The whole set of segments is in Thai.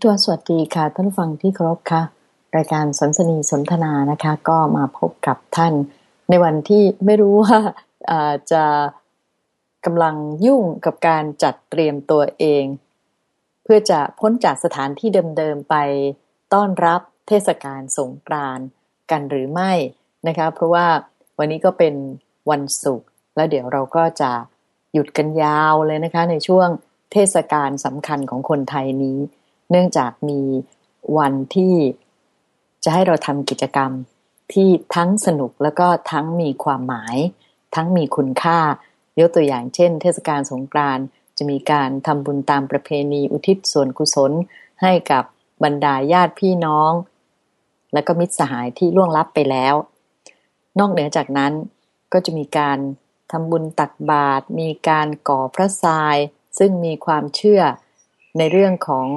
ทวสวัสดีค่ะ ท่านฟังที่เคารพค่ะ รายการสันสนีสนทนานะคะ ก็มาพบกับท่าน ในวันที่ไม่รู้ว่าจะกำลังยุ่งกับการจัดเตรียมตัวเอง เพื่อจะพ้นจากสถานที่เดิมๆไปต้อนรับเทศกาลสงกรานต์กันหรือไม่นะคะ เพราะว่าวันนี้ก็เป็นวันศุกร์แล้วเดี๋ยวเราก็จะหยุดกันยาวเลยนะคะ ในช่วงเทศกาลสำคัญของคนไทยนี้ เนื่องจากมีวันที่จะให้เราทำกิจกรรมที่ทั้งสนุกแล้วก็ทั้งมีความหมาย ทั้งมีคุณค่ายกตัวอย่างเช่น เทศกาลสงกรานต์จะมีการทำบุญตามประเพณีอุทิศส่วนกุศลให้กับบรรดาญาติพี่น้อง และก็มิตรสหายที่ล่วงลับไปแล้ว นอกเหนือจากนั้นก็จะมีการทำบุญตักบาตรมีการก่อพระทราย ซึ่งมีความเชื่อในเรื่องของ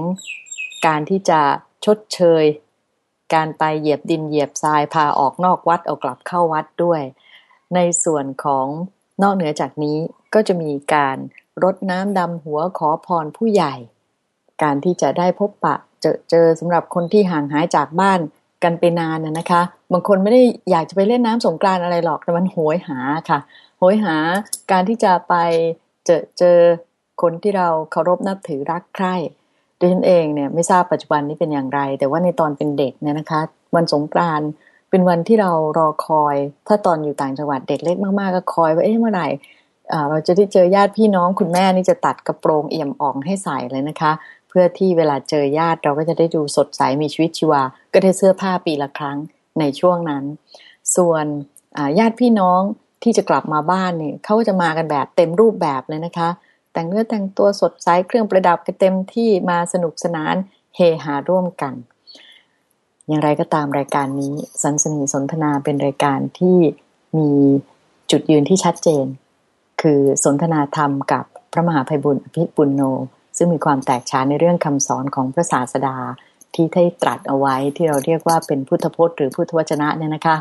การที่จะชดเชย การไปเหยียบดินเหยียบทรายพาออกนอกวัดเอากลับเข้าวัดด้วย ในส่วนของนอกเหนือจากนี้ก็จะมีการรดน้ำดำหัวขอพรผู้ใหญ่ การที่จะได้พบปะเจอเจอสำหรับคนที่ห่างหายจากบ้านกันไปนานนะคะ บางคนไม่ได้อยากจะไปเล่นน้ำสงกรานอะไรหรอกแต่มันโหยหาค่ะ โหยหาการที่จะไปเจอเจอคนที่เราเคารพนับถือรักใคร่ ดิฉันเองเนี่ยไม่ทราบปัจจุบันนี้เป็นอย่างไร แต่ว่าในตอนเป็นเด็กเนี่ยนะคะ วันสงกรานต์เป็นวันที่เรารอคอย ถ้าตอนอยู่ต่างจังหวัดเด็กเล็กมากๆก็คอยว่าเอ๊ะเมื่อไหร่เราจะได้เจอญาติพี่น้องคุณแม่นี่จะตัดกระโปรงเอี่ยมอ่องให้ใส่เลยนะคะ เพื่อที่เวลาเจอญาติเราก็จะได้ดูสดใสมีชีวิตชีวา ก็ได้เสื้อผ้าปีละครั้งในช่วงนั้น ส่วนญาติพี่น้องที่จะกลับมาบ้านเนี่ยเขาก็จะมากันแบบเต็มรูปแบบเลยนะคะ แต่งเนื้อแต่งตัวสดใสเครื่องประดับกันเต็มที่มาสนุกสนานเฮฮาร่วมกัน อย่างไรก็ตามรายการนี้สันสนีสนทนาเป็นรายการที่มีจุดยืนที่ชัดเจน คือสนทนาธรรมกับพระมหาภัยบุญอภิปุณโน ซึ่งมีความแตกฉานในเรื่องคำสอนของพระศาสดาที่ได้ตรัสเอาไว้ที่เราเรียกว่าเป็นพุทธพจน์หรือพุทธวจนะเนี่ยนะคะ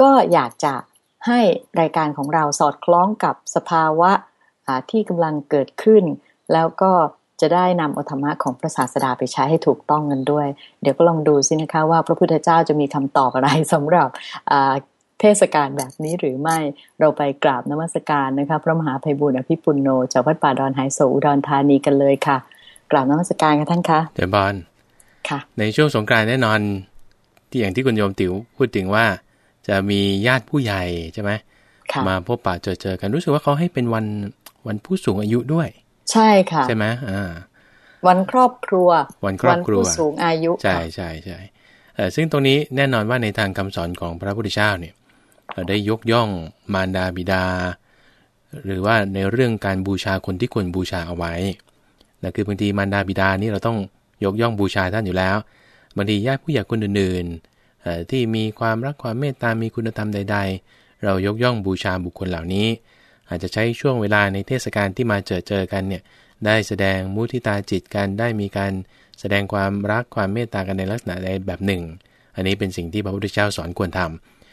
ก็อยากจะให้รายการของเราสอดคล้องกับสภาวะ ที่กำลังเกิดขึ้น แล้วก็จะได้นำอธรรมะของพระศาสดาไปใช้ให้ถูกต้องกันด้วย เดี๋ยวก็ลองดูสินะคะว่าพระพุทธเจ้าจะมีคำตอบอะไรสำหรับเทศกาลแบบนี้หรือไม่เราไปกราบนมัสการนะคะพระมหาภัยบุญอภิปุณโนจากวัดป่าดอนไฮโซอุดรธานีกันเลยค่ะ กราบนมัสการกันท่านคะเดี๋ยวบอลค่ะ ในช่วงสงกรานต์แน่นอน ที่อย่างที่คุณโยมติ๋วพูดถึงว่า จะมีญาติผู้ใหญ่ใช่ไหมมาพบปะเจอเจอกันรู้สึกว่าเขาให้เป็นวัน วันผู้สูงอายุด้วย ใช่ค่ะ ใช่ไหมอ่า วันครอบครัว วันครอบครัวผู้สูงอายุ ใช่ใช่ใช่ซึ่งตรงนี้แน่นอนว่าในทางคำสอนของพระพุทธเจ้าเนี่ยได้ยกย่องมารดาบิดา หรือว่าในเรื่องการบูชาคนที่ควรบูชาเอาไว้นะคือบางทีมารดาบิดานี่เราต้องยกย่องบูชาท่านอยู่แล้วบางทีญาติผู้ใหญ่คนอื่นที่มีความรักความเมตตามีคุณธรรมใด ๆ เรายกย่องบูชาบุคคลเหล่านี้ อาจจะใช้ช่วงเวลาในเทศกาลที่มาเจอเจอกันเนี่ยได้แสดงมุทิตาจิตกันได้มีการแสดงความรักความเมตตากันในลักษณะใดแบบหนึ่ง อันนี้เป็นสิ่งที่พระพุทธเจ้าสอนควรท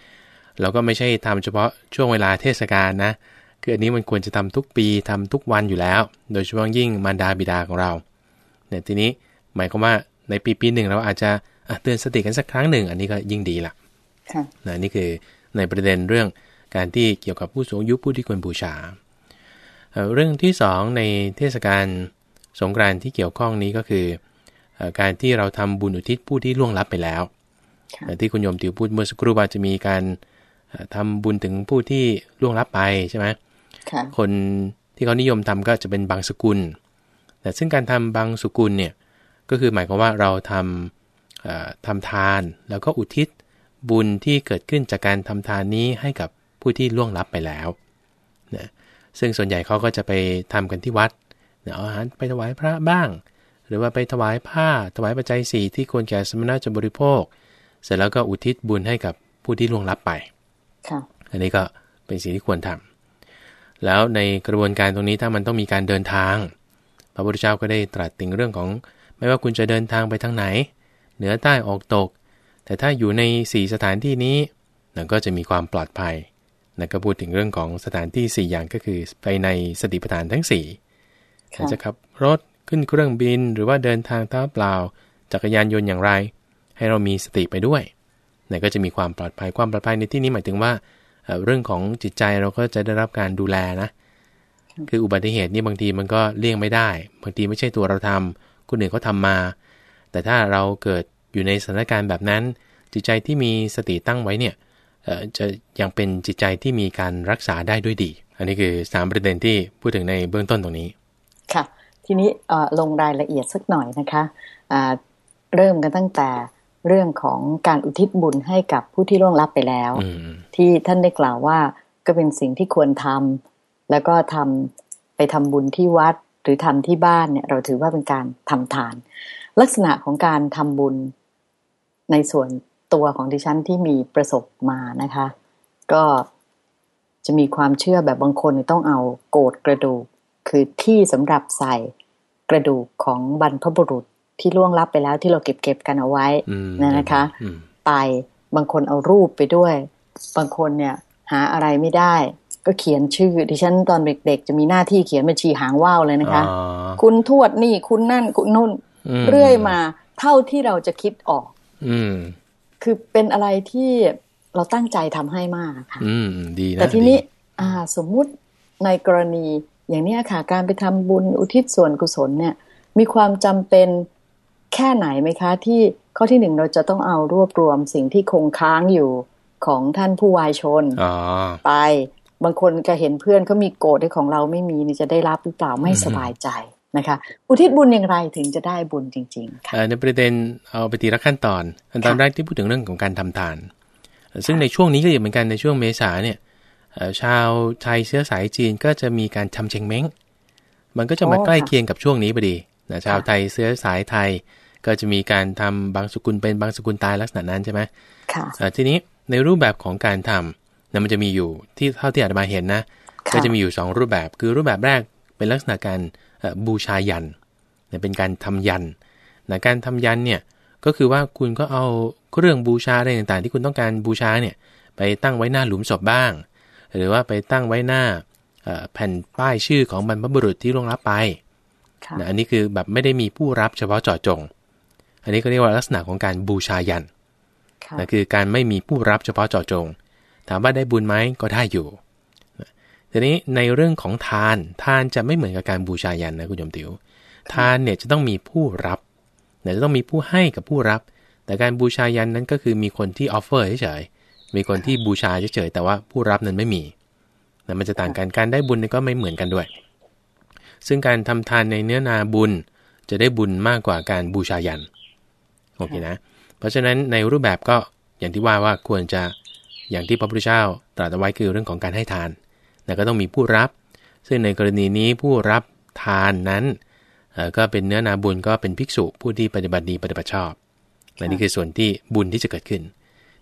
ำเราก็ไม่ใช่ทำเฉพาะช่วงเวลาเทศกาลนะ คืออันนี้มันควรจะทำทุกปีทำทุกวันอยู่แล้ว โดยเฉพาะยิ่งมารดาบิดาของเราเนี่ยทีนี้หมายความว่าในปีปีหนึ่งเราอาจจะเตือนสติกันสักครั้งหนึ่ง อันนี้ก็ยิ่งดีละนะนี่คือในประเด็นเรื่อง การที่เกี่ยวกับผู้สูงอายุผู้ที่ควรบูชา เรื่องที่ 2 ในเทศกาลสงกรานต์ที่เกี่ยวข้องนี้ก็คือ การที่เราทำบุญอุทิศผู้ที่ล่วงลับไปแล้ว ที่คุณโยมติวพูดเมื่อสักครู่ว่าจะมีการทำบุญถึงผู้ที่ล่วงลับไปใช่ไหมคนที่เขานิยมทำก็จะเป็นบางสกุล แต่ซึ่งการทำบางสกุลเนี่ยก็คือหมายความว่าเราทำทำทานแล้วก็อุทิศบุญที่เกิดขึ้นจากการทำทานนี้ให้กับ ผู้ที่ล่วงลับไปแล้วนะซึ่งส่วนใหญ่เขาก็จะไปทำกันที่วัดเอาอาหารไปถวายพระบ้าง หรือว่าไปถวายผ้าถวายปัจจัยสี่ที่ควรแก่สมณะจะบริโภค เสร็จแล้วก็อุทิศบุญให้กับผู้ที่ล่วงลับไปอันนี้ก็เป็นสิ่งที่ควรทำแล้วในกระบวนการตรงนี้ถ้ามันต้องมีการเดินทาง พระพุทธเจ้าก็ได้ตรัสถึงเรื่องของ ไม่ว่าคุณจะเดินทางไปทางไหน เหนือใต้ออกตก แต่ถ้าอยู่ใน 4 สถานที่นี้นั่นก็จะมีความปลอดภัย นั่นก็พูดถึงเรื่องของสถานที่ 4 อย่างก็คือไปในสติปัฏฐานทั้ง4จะขับรถเคขึ้นเครื่องบิน หรือว่าเดินทางเท้าเปล่า จักรยานยนต์อย่างไร ให้เรามีสติไปด้วยเนี่ยก็จะมีความปลอดภัยความปลอดภัยในที่นี้หมายถึงว่าเรื่องของจิตใจเราก็จะได้รับการดูแลนะ คืออุบัติเหตุนี่บางทีมันก็เลี่ยงไม่ได้ บางทีไม่ใช่ตัวเราทำคนอื่นเขาทามา แต่ถ้าเราเกิดอยู่ในสถานการณ์แบบนั้น จิตใจที่มีสติตั้งไว้เนี่ย จะยังเป็นจิตใจที่มีการรักษาได้ด้วยดี อันนี้คือ3ประเด็นที่พูดถึงในเบื้องต้นตรงนี้ ค่ะ ทีนี้ลงรายละเอียดสักหน่อยนะคะะเริ่มกันตั้งแต่เรื่องของการอุทิศบุญให้กับผู้ที่ล่วงลับไปแล้ว ที่ท่านได้กล่าวว่าก็เป็นสิ่งที่ควรทำแล้วก็ทำไปทำบุญที่วัดหรือทำที่บ้านเนี่ยเราถือว่าเป็นการทำทาน ลักษณะของการทำบุญในส่วน ตัวของดิฉันที่มีประสบมานะคะ ก็จะมีความเชื่อแบบบางคนต้องเอาโกดกระดูก คือที่สำหรับใส่กระดูกของบรรพบุรุษที่ล่วงลับไปแล้วที่เราเก็บเก็บกันเอาไว้นะนะคะ ไปบางคนเอารูปไปด้วย บางคนเนี่ยหาอะไรไม่ได้ ก็เขียนชื่อดิฉันตอนเด็ก ๆ จะมีหน้าที่เขียนบัญชีหางว่าวเลยนะคะ คุณทวดนี่คุณนั่นคุณนุ่น เรื่อยมาเท่าที่เราจะคิดออกอื คือเป็นอะไรที่เราตั้งใจทำให้มากค่ะ อืม ดีนะแต่ทีนี้ อ่า สมมุติในกรณีอย่างนี้ค่ะ การไปทำบุญอุทิศส่วนกุศลเนี่ย มีความจำเป็นแค่ไหนไหมคะ ที่ข้อที่หนึ่งเราจะต้องเอารวบรวมสิ่งที่คงค้างอยู่ของท่านผู้วายชนไปบางคนก็เห็นเพื่อนเขามีโกรธที่ของเราไม่มีนี่จะได้รับหรือเปล่าไม่สบายใจ นะคะ อุทิศบุญอย่างไรถึงจะได้บุญจริงๆค่ะในประเด็นเอาไปทีละขั้นตอนขั้นตอนแรกที่พูดถึงเรื่องของการทำทาน ซึ่งในช่วงนี้ก็เหมือนกันในช่วงเมษาเนี่ยชาวไทยเชื้อสายจีนก็จะมีการทำเชงเม้ง มันก็จะมาใกล้เคียงกับช่วงนี้พอดีนะชาวไทยเชื้อสายไทยก็จะมีการทำบางสกุลเป็นบางสกุลตายลักษณะนั้นใช่ไหมค่ะทีนี้ในรูปแบบของการทำนะมันจะมีอยู่ที่เท่าที่อาจมาเห็นนะ ก็จะมีอยู่ 2 รูปแบบ คือรูปแบบแรกเป็นลักษณะการ บูชายันเป็นการทำยันนะการทำยันเนี่ยก็คือว่าคุณก็เอาเครื่องบูชาอะไรต่างๆ ที่คุณต้องการบูชาเนี่ยไปตั้งไว้หน้าหลุมศพบ้าง หรือว่าไปตั้งไว้หน้าแผ่นป้ายชื่อของบรรพบุรุษที่ล่วงลับไปนะอันนี้คือแบบไม่ได้มีผู้รับเฉพาะเจาะจง อันนี้ก็เรียกว่าลักษณะของการบูชายันนะคือการไม่มีผู้รับเฉพาะเจาะจง ถามว่าได้บุญไหมก็ได้อยู่ ทีนี้ในเรื่องของทานทานจะไม่เหมือนกับการบูชายันนะคุณโยมติว๋วทานเนี่ยจะต้องมีผู้รับเนี่ยจะต้องมีผู้ให้กับผู้รับ แต่การบูชายันนั้นก็คือมีคนที่ออฟเฟอร์เฉยๆมีคนที่บูชาเฉยๆแต่ว่าผู้รับนั้นไม่มีนะมันจะต่างกันการได้บุญก็ไม่เหมือนกันด้วย ซึ่งการทำทานในเนื้อนาบุญจะได้บุญมากกว่าการบูชายันโอเคนะ เพราะฉะนั้นในรูปแบบก็อย่างที่ว่าว่าควรจะอย่างที่พระพุทธเจ้าตรัสไว้คือเรื่องของการให้ทาน แต่ก็ต้องมีผู้รับ ซึ่งในกรณีนี้ผู้รับทานนั้นก็เป็นเนื้อนาบุญก็เป็นภิกษุผู้ที่ปฏิบัติดีปฏิบัติชอบและนี่คือส่วนที่บุญที่จะเกิดขึ้น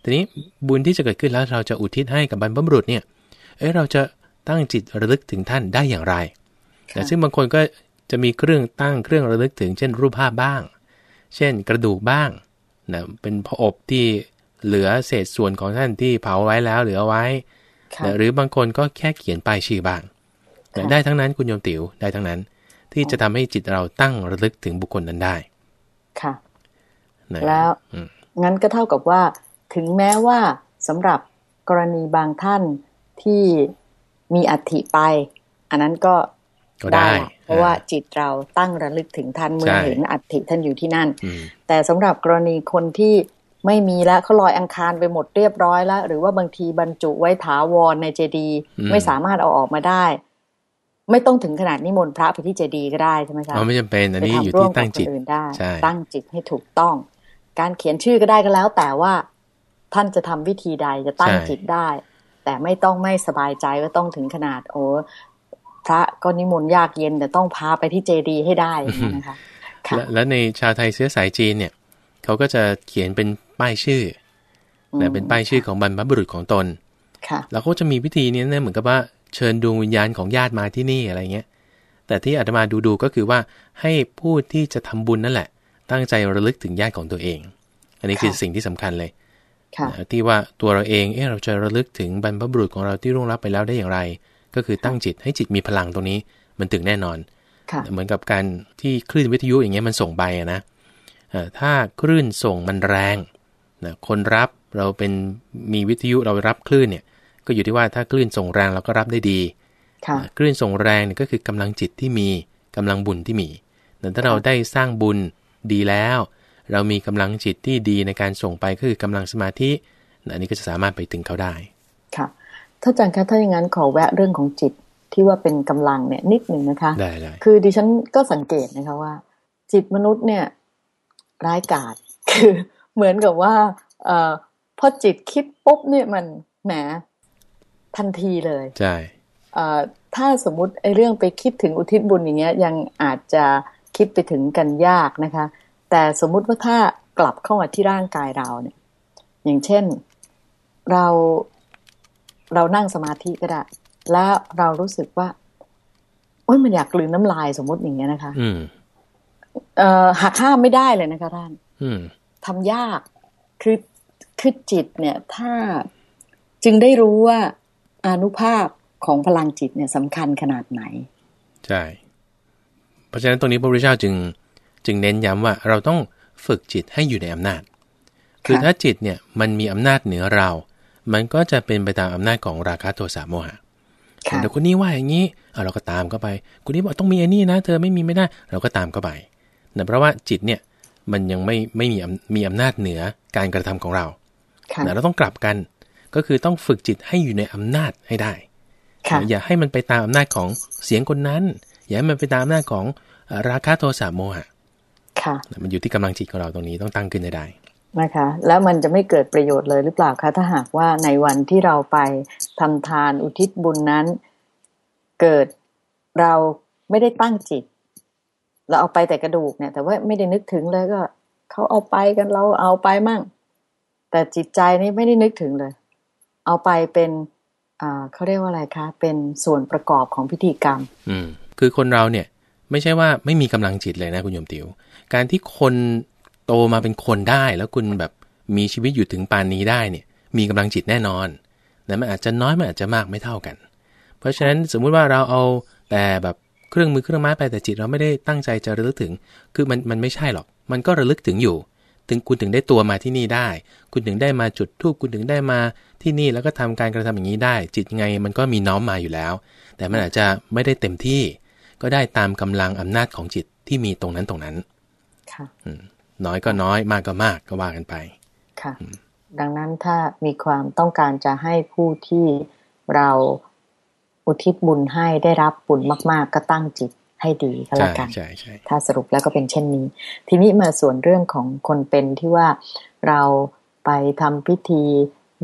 ทีนี้บุญที่จะเกิดขึ้นแล้วเราจะอุทิศให้กับบรรพบุรุษเนี่ย เอ้เราจะตั้งจิตระลึกถึงท่านได้อย่างไรแต่ซึ่งบางคนก็จะมีเครื่องตั้งเครื่องระลึกถึง เช่น รูปภาพบ้าง เช่น กระดูกบ้างนะเป็นพระอบที่เหลือเศษส่วนของท่านที่เผาไว้แล้วเหลือไว้ นะหรือบางคนก็แค่เขียนป้ายชื่อบ้างนะได้ทั้งนั้นคุณโยมติ๋วได้ทั้งนั้น ที่จะทำให้จิตเราตั้งระลึกถึงบุคคลนั้นได้ ค่ะแล้วงั้นก็เท่ากับว่า ถึงแม้ว่าสำหรับกรณีบางท่านที่มีอัฐิไป อันนั้นก็ได้ เพราะว่าจิตเราตั้งระลึกถึงท่านเมื่อเห็นอัฐิท่านอยู่ที่นั่น แต่สำหรับกรณีคนที่ ไม่มีแล้วเขาลอยอังคารไปหมดเรียบร้อยแล้ว หรือว่าบางทีบรรจุไว้ถาวรในเจดีย์ไม่สามารถเอาออกมาได้ ไม่ต้องถึงขนาดนิมนต์พระไปที่เจดีย์ก็ได้ใช่ไหมคะไม่จำเป็นอันนี้อยู่ที่ตั้งจิตได้ตั้งจิตให้ถูกต้อง การเขียนชื่อก็ได้ก็แล้ว แต่ว่าท่านจะทำวิธีใดจะตั้งจิตได้ แต่ไม่ต้องไม่สบายใจว่าต้องถึงขนาด โอ้พระก็นิมนต์ยากเย็นแต่ต้องพาไปที่เจดีย์ให้ได้นะคะแล้วในชาวไทยเชื้อสายจีนเนี่ย เขาก็จะเขียนเป็นป้ายชื่อนะเป็นป้ายชื่อของบรรพบุรุษของตนแล้วเขาจะมีพิธีนี้เนี่ยเหมือนกับว่าเชิญดวงวิญญาณของญาติมาที่นี่อะไรเงี้ย แต่ที่อาตมาดูดูก็คือว่าให้ผู้ที่จะทำบุญนั่นแหละ ตั้งใจระลึกถึงญาติของตัวเอง อันนี้คือสิ่งที่สำคัญเลยที่ว่าตัวเราเองเออเราจะระลึกถึงบรรพบุรุษของเราที่ร่วงรับไปแล้วได้อย่างไร ก็คือตั้งจิตให้จิตมีพลังตรงนี้มันถึงแน่นอนค่ะเหมือนกับการที่คลื่นวิทยุอย่างเงี้ยมันส่งไปอะนะเอ่อ ถ้าคลื่นส่งมันแรงนะคนรับเราเป็นมีวิทยุเรารับคลื่นเนี่ย ก็อยู่ที่ว่าถ้าคลื่นส่งแรงเราก็รับได้ดีค่ะคลื่นส่งแรงเนี่ยก็คือกำลังจิตที่มีกำลังบุญที่มีแต่ถ้าเราได้สร้างบุญดีแล้ว เรามีกำลังจิตที่ดีในการส่งไปก็คือกำลังสมาธินะอันนี้ก็จะสามารถไปถึงเขาได้ ค่ะถ้าอาจารย์คะถ้าอย่างนั้นขอแวะเรื่องของจิตที่ว่าเป็นกำลังเนี่ยนิดหนึ่งนะคะได้ได้คือดิฉันก็สังเกตนะคะว่า จิตมนุษย์เนี่ย ร้ายกาจคือเหมือนกับว่าเอ่อพอจิตคิดปุ๊บเนี่ยมันแหมทันทีเลยใช่เอ่อถ้าสมมุติไอ้เรื่องไปคิดถึงอุทิศบุญอย่างเงี้ย ยังอาจจะคิดไปถึงกันยากนะคะ แต่สมมุติว่าถ้ากลับเข้ามาที่ร่างกายเราเนี่ย อย่างเช่นเราเรานั่งสมาธิก็ได้ แล้วเรารู้สึกว่าโอ้ยมันอยากกลืนน้ำลายสมมติอย่างเงี้ยนะคะอืม เอ่อหักห้ามไม่ได้เลยนะคะท่านอืมทำยากคือคือจิตเนี่ย ถ้าจึงได้รู้ว่าอานุภาพของพลังจิตเนี่ยสำคัญขนาดไหน ใช่ เพราะฉะนั้นตรงนี้พระพุทธเจ้าจึงจึงเน้นย้ำว่าเราต้องฝึกจิตให้อยู่ในอำนาจ คือถ้าจิตเนี่ยมันมีอำนาจเหนือเรา มันก็จะเป็นไปตามอำนาจของราคะโทสะโมหะค่ะแต่คนนี้ว่าอย่างนี้อะเราก็ตามเข้าไป คนนี้บอกต้องมีอันนี้นะ เธอไม่มีไม่ได้ เราก็ตามเข้าไป นะเพราะว่าจิตเนี่ยมันยังไม่ไม่มีอำมีอำนาจเหนือการกระทำของเราค่ะนะเราต้องกลับกัน ก็คือต้องฝึกจิตให้อยู่ในอำนาจให้ได้ค่ะอย่าให้มันไปตามอำนาจของเสียงคนนั้น อย่าให้มันไปตามอำนาจของเอ่อราคะโทสะโมหะค่ะมันอยู่ที่กำลังจิตของเราตรงนี้ต้องตั้งขึ้นให้ได้นะคะ แล้วมันจะไม่เกิดประโยชน์เลยหรือเปล่าคะถ้าหากว่าในวันที่เราไปทำทานอุทิศบุญนั้น เกิดเราไม่ได้ตั้งจิต เราเอาไปแต่กระดูกเนี่ย แต่ว่าไม่ได้นึกถึงเลยก็เขาเอาไปกันเราเอาไปมั่ง แต่จิตใจนี่ไม่ได้นึกถึงเลย เอาไปเป็นอ่าเขาเรียกว่าอะไรคะ เป็นส่วนประกอบของพิธีกรรม อืม คือคนเราเนี่ย ไม่ใช่ว่าไม่มีกำลังจิตเลยนะคุณโยมติว๋วการที่คนโตมาเป็นคนได้ แล้วคุณแบบมีชีวิตอยู่ถึงปานนี้ได้เนี่ย มีกำลังจิตแน่นอนแต่มันอาจจะน้อยมันอาจจะมากไม่เท่ากัน เพราะฉะนั้นสมมุติว่าเราเอาแต่แบบ เครื่องมือเครื่องไม้ไปแต่จิตเราไม่ได้ตั้งใจจะระลึกถึง คือมันมันไม่ใช่หรอก มันก็ระลึกถึงอยู่ ถึงคุณถึงได้ตัวมาที่นี่ได้ คุณถึงได้มาจุดทูบคุณถึงได้มาที่นี่แล้วก็ทำการกระทำอย่างนี้ได้ จิตยังไงมันก็มีน้อมมาอยู่แล้ว แต่มันอาจจะไม่ได้เต็มที่ ก็ได้ตามกำลังอำนาจของจิตที่มีตรงนั้นตรงนั้น ค่ะอืมน้อยก็น้อยมากก็มากก็ว่ากันไป ค่ะ ดังนั้นถ้ามีความต้องการจะให้ผู้ที่เรา อุทิศบุญให้ได้รับบุญมาก ๆ ก็ตั้งจิตให้ดีก็ใช่แล้วกันใช่ใช่ถ้าสรุปแล้วก็เป็นเช่นนี้ ทีนี้มาส่วนเรื่องของคนเป็นที่ว่าเราไปทำพิธี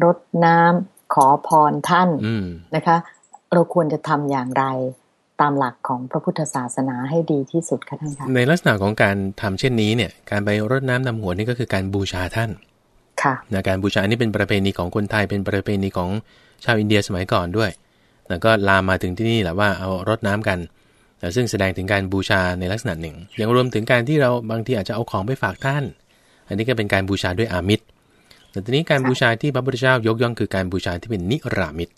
รดน้ำขอพรท่านอืมนะคะ เราควรจะทำอย่างไรตามหลักของพระพุทธศาสนาให้ดีที่สุดคะท่านคะในลักษณะของการทำเช่นนี้เนี่ย การไปรดน้ำดำหัวนี่ก็คือการบูชาท่าน ค่ะนะการบูชาอันนี้เป็นประเพณีของคนไทยเป็นประเพณีของชาวอินเดียสมัยก่อนด้วย แล้วก็ลามมาถึงที่นี่แหละว่าเอารดน้ำกันแต่ซึ่งแสดงถึงการบูชาในลักษณะหนึ่ง ยังรวมถึงการที่เราบางทีอาจจะเอาของไปฝากท่าน อันนี้ก็เป็นการบูชาด้วยอามิตรแต่ทีนี้การบูชาที่พระพุทธเจ้ายกย่องคือการบูชาที่เป็นนิรามิต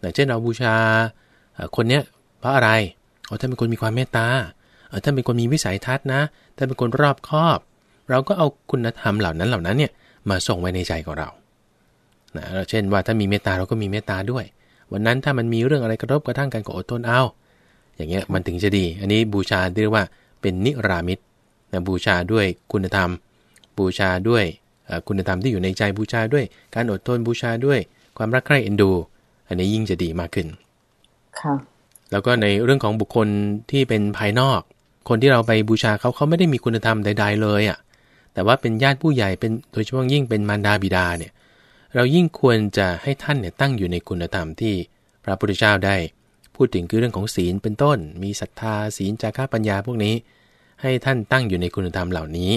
อย่างเช่นเราบูชาคนเนี้ยเพราะอะไรอ๋อท่านเป็นคนมีความเมตตาเออท่านเป็นคนมีวิสัยทัศน์นะท่านเป็นคนรอบคอบ เราก็เอาคุณธรรมเหล่านั้นเหล่านั้นเนี่ยมาส่งไว้ในใจของเรานะเช่นว่าถ้ามีเมตตาเราก็มีเมตตาด้วย วันนั้นถ้ามันมีเรื่องอะไรกระทบกระทั่งกันก็อดทนเอา อย่างเงี้ยมันถึงจะดี อันนี้บูชาเรียกว่าเป็นนิรามิตนะบูชาด้วยคุณธรรม บูชาด้วยเอ่อคุณธรรมที่อยู่ในใจบูชาด้วย การอดทนบูชาด้วย ความรักใคร่เอ็นดู อันนี้ยิ่งจะดีมากขึ้นค่ะแล้วก็ในเรื่องของบุคคลที่เป็นภายนอก คนที่เราไปบูชาเขาเขาไม่ได้มีคุณธรรมใด ๆ เลยอะ่ะแต่ว่าเป็นญาติผู้ใหญ่เป็นโดยเฉพาะยิ่งเป็นมารดาบิดาเนี่ย เรายิ่งควรจะให้ท่านเนี่ยตั้งอยู่ในคุณธรรมที่พระพุทธเจ้าได้ พูดถึงคือเรื่องของศีลเป็นต้น มีศรัทธาศีลจาระปัญญาพวกนี้ ให้ท่านตั้งอยู่ในคุณธรรมเหล่านี้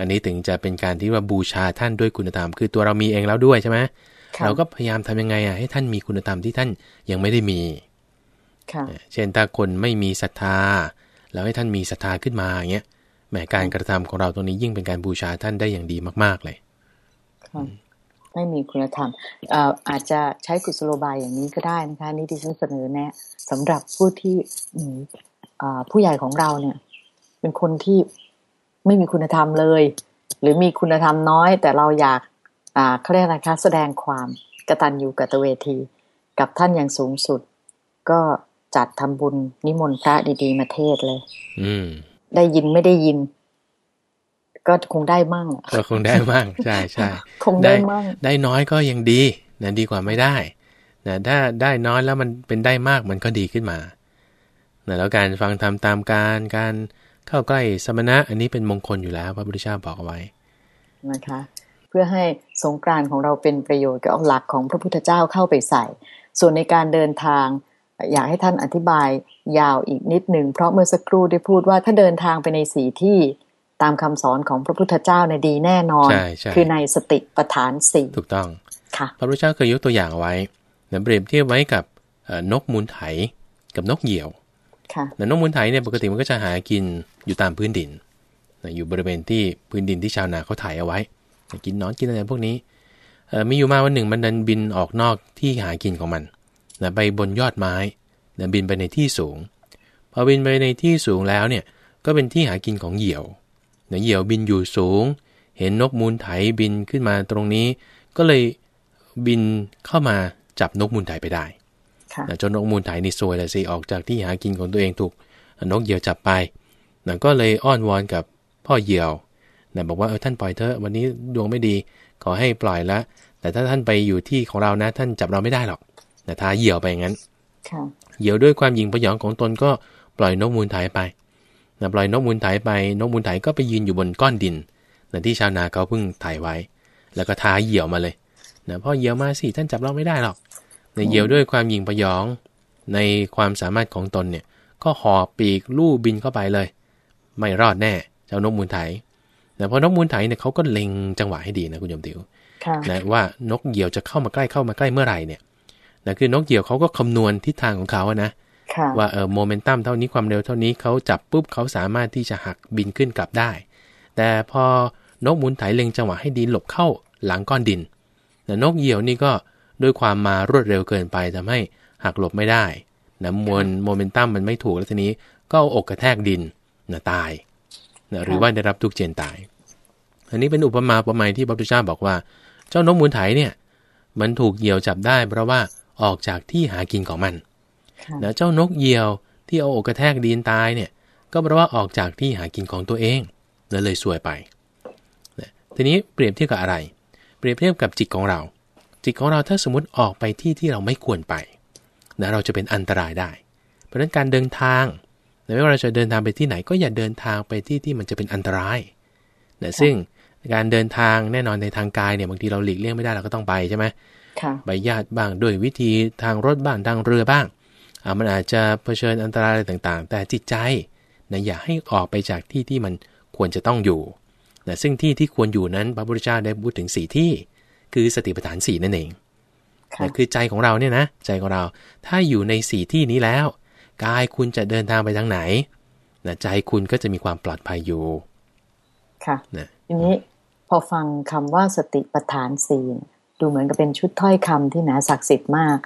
อันนี้ถึงจะเป็นการที่ว่าบูชาท่านด้วยคุณธรรม คือตัวเรามีเองแล้วด้วยใช่ไหมค่ะเราก็พยายามทำยังไงอะให้ท่านมีคุณธรรมที่ท่านยังไม่ได้มีค่ะเช่นถ้าคนไม่มีศรัทธาแล้วให้ท่านมีศรัทธาขึ้นมาอย่างเงี้ยแหมการกระทำของเราตรงนี้ยิ่งเป็นการบูชาท่านได้อย่างดีมาก ๆเลยค่ะ ไม่มีคุณธรรมเอ่ออาจจะใช้กุศโลบายอย่างนี้ก็ได้นะคะนี่ดิฉันเสนอแนะสำหรับผู้ที่อืมผู้ใหญ่ของเราเนี่ย เป็นคนที่ไม่มีคุณธรรมเลย หรือมีคุณธรรมน้อย แต่เราอยากอ่าเขาเรียกอะไรคะแสดงความกตัญญูกตเวที กับท่านอย่างสูงสุด ก็จัดทำบุญนิมนต์พระดี ๆ มาเทศเลยอืมได้ยินไม่ได้ยิน ก็คงได้มั่งก็คงได้มั่งใช่ใช่คงได้มั่งได้น้อยก็ยังดีนะดีกว่าไม่ได้นะถ้าได้น้อยแล้วมันเป็นได้มากมันก็ดีขึ้นมานะแล้วการฟังธรรมตามการการเข้าใกล้สมณะ อันนี้เป็นมงคลอยู่แล้ว พระพุทธเจ้าบอกเอาไว้นะคะเพื่อให้สงกรานของเราเป็นประโยชน์ก็เอาหลักของพระพุทธเจ้าเข้าไปใส่ ส่วนในการเดินทาง อยากให้ท่านอธิบายยาวอีกนิดหนึ่งเพราะเมื่อสักครู่ได้พูดว่าถ้าเดินทางไปในสีที่ ตามคำสอนของพระพุทธเจ้าในดีแน่นอน คือในสติปัฏฐานสี่ถูกต้องค่ะพระพุทธเจ้าเคยยกตัวอย่างไว้เปรียบเทียบไว้กับนกมูลไถกับนกเหยี่ยวนกมูลไถเนี่ยปกติมันก็จะหากินอยู่ตามพื้นดิน อยู่บริเวณที่พื้นดินที่ชาวนาเขาไถเอาไว้ กินนอนกินอะไรพวกนี้มีอยู่มาวันหนึ่งมันดันบินออกนอกที่หากินของมันนะไปบนยอดไม้นะบินไปในที่สูง พอบินไปในที่สูงแล้วเนี่ยก็เป็นที่หากินของเหยี่ยวนะ เหยี่ยวบินอยู่สูง เห็นนกมูลไถบินขึ้นมาตรงนี้ ก็เลยบินเข้ามาจับนกมูลไถไปได้จนนกมูลไถนี่ซวยเลยสิออกจากที่หากินของตัวเองถูกนกเหยี่ยวจับไปนะก็เลยอ้อนวอนกับพ่อเหยี่ยวนะบอกว่าเออท่านปล่อยเถอะวันนี้ดวงไม่ดี ขอให้ปล่อยละ แต่ถ้าท่านไปอยู่ที่ของเรานะ ท่านจับเราไม่ได้หรอกนะท้าเหยี่ยวไปอย่างนั้นเหยี่ยวด้วยความยิงประยองของตนก็ปล่อยนกมูลไถไป นะปล่อยนกมูลไถไปนกมูลไถก็ไปยืนอยู่บนก้อนดินนะที่ชาวนาเขาเพิ่งไถไว้ แล้วก็ท้าเหยี่ยวมาเลยนะพ่อเหยี่ยวมาสิท่านจับเราไม่ได้หรอกนะเหยี่ยวด้วยความยิงประยอง ในความสามารถของตนเนี่ย ก็หอบปีกลู่บินเข้าไปเลย ไม่รอดแน่เจ้านกมูลไถนะเพราะนกมูลไถเนี่ยเขาก็เล็งจังหวะให้ดีนะคุณยมติวนะว่านกเหยี่ยวจะเข้ามาใกล้เข้ามาใกล้เมื่อไหร่เนี่ยนะคือนกเหยี่ยวเขาก็คำนวณทิศทางของเขานะ ว่าเออโมเมนตัมเท่านี้ความเร็วเท่านี้เขาจับปุ๊บเขาสามารถที่จะหักบินขึ้นกลับได้ แต่พอนกมูลไถเล็งจังหวะให้ดีหลบเข้าหลังก้อนดินนะนกเหยี่ยวนี่ก็ด้วยความมารวดเร็วเกินไปทำให้หักหลบไม่ได้นะมวลโมเมนตัมมันไม่ถูกแล้วทีนี้ก็เอาอกกระแทกดินนะตายนะหรือว่าได้รับทุกข์เจียนตาย อันนี้เป็นอุปมาอุปไมยที่พระพุทธเจ้าบอกว่า เจ้านกมูลไถเนี่ย มันถูกเหยี่ยวจับได้เพราะว่าออกจากที่หากินของมัน นะเจ้านกเหยี่ยวที่เอาอกกระแทกดินตายเนี่ย ก็เพราะว่าออกจากที่หากินของตัวเองนั่นเลยสวยไปนะทีนี้เปรียบเทียบกับอะไร เปรียบเทียบกับจิตของเรา จิตของเราถ้าสมมติออกไปที่ที่เราไม่ควรไปนะเราจะเป็นอันตรายได้ เพราะฉะนั้นการเดินทางไม่ว่าเราจะเดินทางไปที่ไหนก็อย่าเดินทางไปที่ที่มันจะเป็นอันตรายนะซึ่งการเดินทางแน่นอนในทางกายเนี่ยบางทีเราหลีกเลี่ยงไม่ได้เราก็ต้องไปใช่ไหมไปญาติบ้างด้วยวิธีทางรถบ้างทางเรือบ้างอ่า มันอาจจะเผชิญอันตรายอะไรต่างๆ แต่จิตใจนะอย่าให้ออกไปจากที่ที่มันควรจะต้องอยู่นะซึ่งที่ที่ควรอยู่นั้นพระพุทธเจ้าได้พูดถึงสี่ที่ คือสติปัฏฐานสี่นั่นเองนะคือใจของเราเนี่ยนะใจของเราถ้าอยู่ในสี่ที่นี้แล้ว กายคุณจะเดินทางไปทางไหนนะใจคุณก็จะมีความปลอดภัยอยู่ ค่ะนะทีนี้พอฟังคำว่าสติปัฏฐานสี่ดูเหมือนกับเป็นชุดถ้อยคำที่หนาศักดิ์สิทธิ์มาก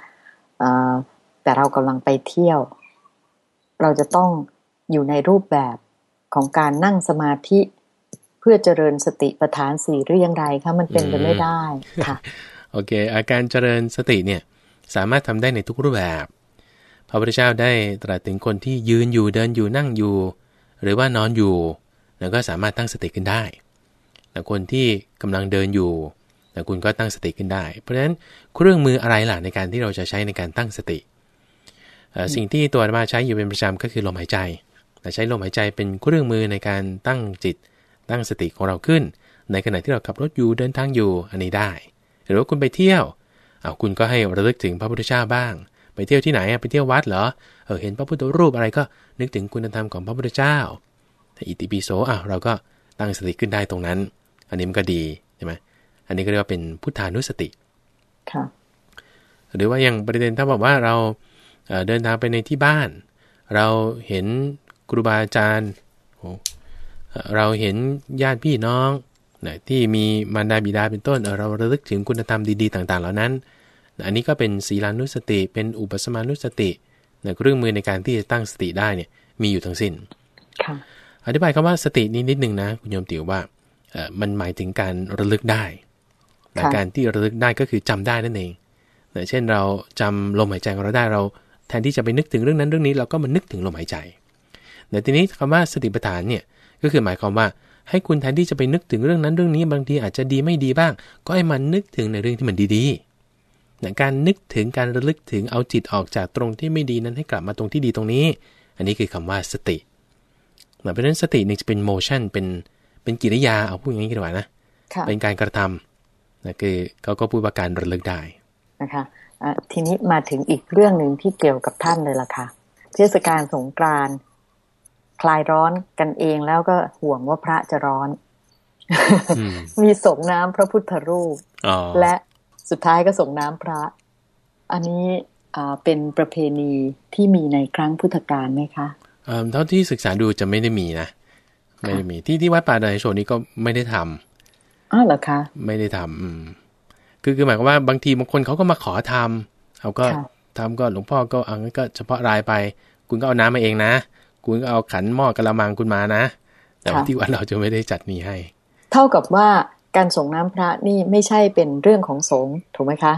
แต่เรากำลังไปเที่ยว เราจะต้องอยู่ในรูปแบบของการนั่งสมาธิเพื่อเจริญสติปัฏฐานสี่หรือยังไรคะมันเป็นไปไม่ได้ค่ะโอเค อาการเจริญสติเนี่ยสามารถทำได้ในทุกรูปแบบพระพุทธเจ้าได้ตรัสถึงคนที่ยืนอยู่เดินอยู่นั่งอยู่ หรือว่านอนอยู่แล้วก็สามารถตั้งสติขึ้นได้แต่คนที่กำลังเดินอยู่แต่คุณก็ตั้งสติขึ้นได้ เพราะฉะนั้นเครื่องมืออะไรล่ะในการที่เราจะใช้ในการตั้งสติ สิ่งที่ตัวมาใช้อยู่เป็นประจำก็คือลมหายใจ แต่ใช้ลมหายใจเป็นเครื่องมือในการตั้งจิต ตั้งสติของเราขึ้น ในขณะที่เราขับรถอยู่เดินทางอยู่อันนี้ได้ หรือว่าคุณไปเที่ยวเอาคุณก็ให้ระลึกถึงพระพุทธเจ้าบ้าง ไปเที่ยวที่ไหนไปเที่ยววัดเหรอเออเห็นพระพุทธรูปอะไรก็นึกถึงคุณธรรมของพระพุทธเจ้าถ้าอิติปิโสอะเราก็ตั้งสติขึ้นได้ตรงนั้น อันนี้มันก็ดีใช่ไหมอันนี้ก็เรียกว่าเป็นพุทธานุสติค่ะหรือว่าอย่างประเด็นถ้าบอกว่าเรา เดินทางไปในที่บ้าน เราเห็นครูบาอาจารย์เราเห็นญาติพี่น้องที่มีมารดาบิดาเป็นต้น เราระลึกถึงคุณธรรมดีๆ ต่างๆ เหล่านั้น อันนี้ก็เป็นศีลานุสติ เป็นอุปสมานุสตินะเครื่องมือในการที่จะตั้งสติได้เนี่ยมีอยู่ทั้งสิ้นค่ะอธิบายคำว่าสตินี้นิดนึงนะคุณโยมติวว่าเอ่อมันหมายถึงการระลึกได้แต่ค่ะการที่ระลึกได้ก็คือจำได้นั่นเองแต่เช่นเราจำลมหายใจของเราได้เรา แทนที่จะไปนึกถึงเรื่องนั้นเรื่องนี้เราก็มานึกถึงลมหายใจแต่ทีนี้คำว่าสติปัฏฐานเนี่ยก็คือหมายความว่าให้คุณแทนที่จะไปนึกถึงเรื่องนั้นเรื่องนี้บางทีอาจจะดีไม่ดีบ้าง ก็ให้มันนึกถึงในเรื่องที่มันดีๆนะการนึกถึงการระลึกถึงเอาจิตออกจากตรงที่ไม่ดีนั้นให้กลับมาตรงที่ดีตรงนี้ อันนี้คือคำว่าสตินะเพราะฉะนั้นสตินี่จะเป็นโมชั่นเป็นเป็นกิริยาเอาพูดอย่างนี้ดีกว่านะค่ะเป็นการกระทำนะคือเขาก็พูดว่าการระลึกได้ นะคะอะทีนี้มาถึงอีกเรื่องหนึ่งที่เกี่ยวกับท่านเลยล่ะค่ะเทศกาลสงกรานต์คลายร้อนกันเองแล้วก็ห่วงว่าพระจะร้อนอืมมีส่งน้ำพระพุทธรูปอ๋อและสุดท้ายก็ส่งน้ำพระ อันนี้อ่าเป็นประเพณีที่มีในครั้งพุทธกาลไหมคะเอิ่มเท่าที่ศึกษาดูจะไม่ได้มีนะ ไม่ได้มีที่ที่วัดป่าดอยโชนี่ก็ไม่ได้ทำอ้าวเหรอคะ ไม่ได้ทำอืม คือคือหมายความว่าบางทีบางคนเขาก็มาขอทำเขาก็ค่ะทำก็หลวงพ่อก็เอางั้นก็เฉพาะรายไป คุณก็เอาน้ำมาเองนะ คุณก็เอาขันหม้อกระมังคุณมานะ แต่ว่าที่วัดเราจะไม่ได้จัดนี้ให้ เท่ากับว่าการส่งน้ำพระนี่ไม่ใช่เป็นเรื่องของสงฆ์ถูกไหมคะ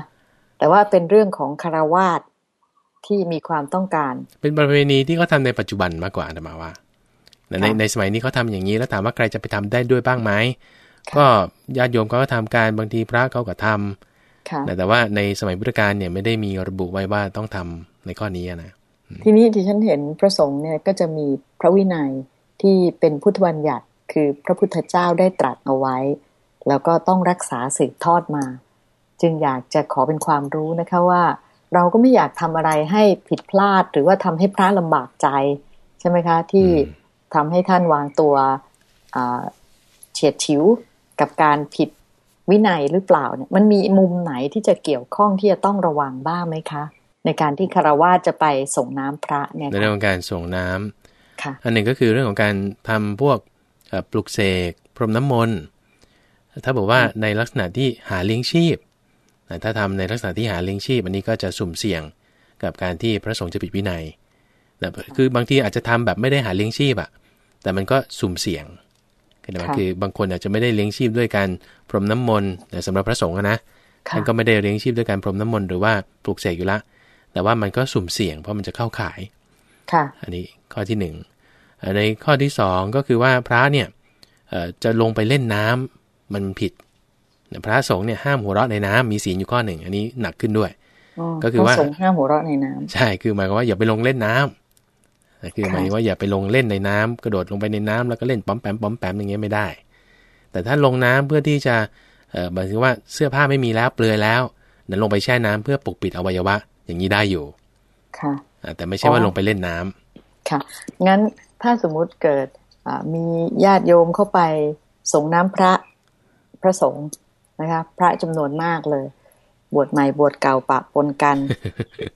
แต่ว่าเป็นเรื่องของคารวาสที่มีความต้องการ เป็นประเพณีที่เขาทำในปัจจุบันมากกว่าอาตมาว่าในในค่ะในสมัยนี้เขาทำอย่างนี้แล้วถามว่าใครจะไปทำได้ด้วยบ้างไหมค่ะ ก็ญาติโยมเขาก็ทำการบางทีพระเขาก็ทำค่ะแต่แต่ว่าในสมัยพุทธกาลเนี่ยไม่ได้มีระบุไว้ว่าต้องทำในข้อนี้อะนะทีนี้ที่ฉันเห็นพระสงฆ์เนี่ยก็จะมีพระวินัยที่เป็นพุทธบัญญัติคือพระพุทธเจ้าได้ตรัสเอาไว้ แล้วก็ต้องรักษาสืบทอดมา จึงอยากจะขอเป็นความรู้นะคะว่า เราก็ไม่อยากทำอะไรให้ผิดพลาด หรือว่าทำให้พระลำบากใจ ใช่ไหมคะ ที่ทำให้ท่านวางตัวอ่าเฉียดฉิว กับการผิดวินัยหรือเปล่าเนี่ยมันมีมุมไหนที่จะเกี่ยวข้องที่จะต้องระวังบ้างไหมคะ ในการที่คารวาสจะไปส่งน้ำพระเนี่ยในเรื่องของการส่งน้ำค่ะอันหนึ่งก็คือเรื่องของการทำพวกเอ่อปลุกเสกพรมน้ำมนต์ถ้าบอกว่าในลักษณะที่หาเลี้ยงชีพนะถ้าทำในลักษณะที่หาเลี้ยงชีพอันนี้ก็จะสุ่มเสี่ยงกับการที่พระสงฆ์จะผิดวินัยนะคือบางทีอาจจะทำแบบไม่ได้หาเลี้ยงชีพอะแต่มันก็สุ่มเสี่ยง คือหมายค่ะคือบางคนอาจจะไม่ได้เลี้ยงชีพด้วยการพรมน้ำมนต์แต่สำหรับพระสงฆ์อะนะค่ะท่านก็ไม่ได้เลี้ยงชีพด้วยการพรมน้ำมนต์หรือว่าปลูกเสกอยู่ละ แต่ว่ามันก็สุ่มเสี่ยงเพราะมันจะเข้าขายค่ะ อันนี้ข้อที่หนึ่งเอ่อในข้อที่สองก็คือว่าพระเนี่ยเอ่อจะลงไปเล่นน้ำมันผิดพระสงฆ์เนี่ยห้ามหัวเราะในน้ำมีศีลอยู่ข้อหนึ่ง อันนี้หนักขึ้นด้วย ก็คือว่าพระสงฆ์ห้ามหัวเราะในน้ำใช่คือหมายความว่าอย่าไปลงเล่นน้ำนะ คือค่ะหมายถึงว่าอย่าไปลงเล่นในน้ำกระโดดลงไปในน้ำแล้วก็เล่นป้อมแปมป้อมแปมอย่างเงี้ยไม่ได้ แต่ถ้าลงน้ำเพื่อที่จะเอ่อหมายถึงว่าเสื้อผ้าไม่มีแล้วเปลือยแล้วนั้นลงไปแช่น้ำเพื่อปกปิดอวัยวะ อย่างนี้ได้อยู่ ค่ะอ่าแต่ไม่ใช่ว่าอ๋อลงไปเล่นน้ำค่ะ งั้นถ้าสมมุติเกิดอ่ามีญาติโยมเข้าไปส่งน้ำพระพระสงฆ์นะคะพระจำนวนมากเลย บวชใหม่บวชเก่าปะปนกัน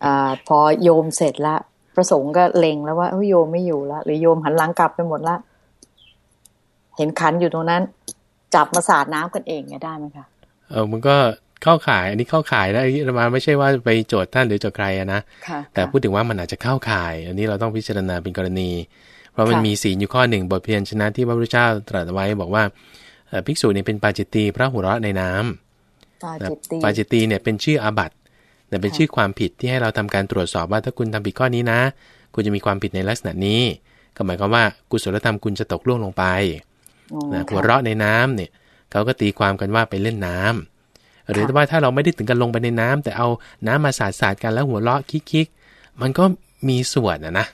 อาพอโยมเสร็จละ พระสงฆ์ก็เล็งแล้วว่าเอ้ยโยมไม่อยู่ละหรือโยมหันหลังกลับไปหมดละเห็นขันอยู่ตรงนั้น จับมาสาดน้ำกันเองเนี่ยได้ไหมคะเออมันก็เข้าขายอันนี้เข้าขายนะอันนี้มาไม่ใช่ว่าไปโจทย์ท่านหรือโจทย์ใครอะนะค่ะแต่พูดถึงว่ามันอาจจะเข้าข่าย อันนี้เราต้องพิจารณาเป็นกรณี เพราะมันค่ะมีศีลอยู่ข้อหนึ่งบทเพียรชนะที่พระพุทธเจ้าตรัสไว้บอกว่าเอ่อภิกษุเนี่ยเป็นปาจิตตีพระหัวเราะในน้ำปานะจิตตีปาจิตตีเนี่ยเป็นชื่ออาบัติ แต่เป็นค่ะชื่อความผิดที่ให้เราทำการตรวจสอบว่าถ้าคุณทำผิดข้อนี้นะ คุณจะมีความผิดในลักษณะนี้ ก็หมายความว่ากุศลธรรมคุณจะตกล่วงลงไปอ๋อนะค่หัวเราะในน้ำเนี่ยเขาก็ตีความกันว่าไปเล่นน้ำหรือว่าถ้าเราไม่ได้ถึงกันลงไปในน้ำแต่เอาน้ำมาสาดสาดๆกันแล้วหัวเราะคิกๆมันก็มีส่วนนะนะ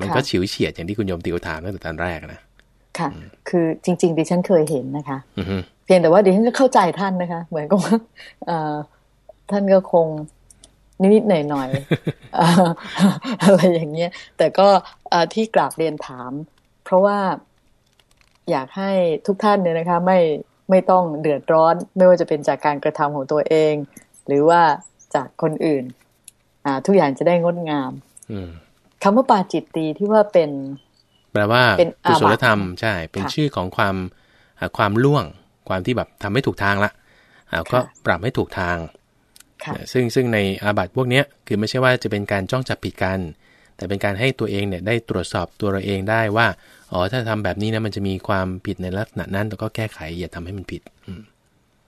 มันก็ฉิวเฉียดอย่างที่คุณโยมติวถามตั้งแต่ตอนแรกนะค่ะ คือจริง ๆ ดิฉันเคยเห็นนะคะอือฮึเพียงแต่ว่าดิฉันก็เข้าใจท่านนะคะ เหมือนกับว่าเอ่อท่านก็คง นิดๆหน่อยๆเอ่ออะไรอย่างเงี้ย แต่ก็เอ่อที่กราบเรียนถาม เพราะว่าอยากให้ทุกท่านเนี่ยนะคะ ไม่ไม่ต้องเดือดร้อน ไม่ว่าจะเป็นจากการกระทำของตัวเอง หรือว่าจากคนอื่น อ่า ทุกอย่างจะได้งดงามอืมคำว่าปาจิตตีที่ว่าเป็น แปลว่าเป็นอากุบัติศลธรรมใช่ เป็นค่ะชื่อของความอ่าความล่วง ความที่แบบทำไม่ถูกทางละอ่าก็ค่ะปรับให้ถูกทางค่ะ ซึ่งซึ่งในอาบัติพวกเนี้ยคือไม่ใช่ว่าจะเป็นการจ้องจับผิดกัน แต่เป็นการให้ตัวเองเนี่ยได้ตรวจสอบตัวเราเองได้ว่าอ๋อถ้าทำแบบนี้นะมันจะมีความผิดในลักษณะนั้นแล้วก็แก้ไขอย่าทำให้มันผิดอืม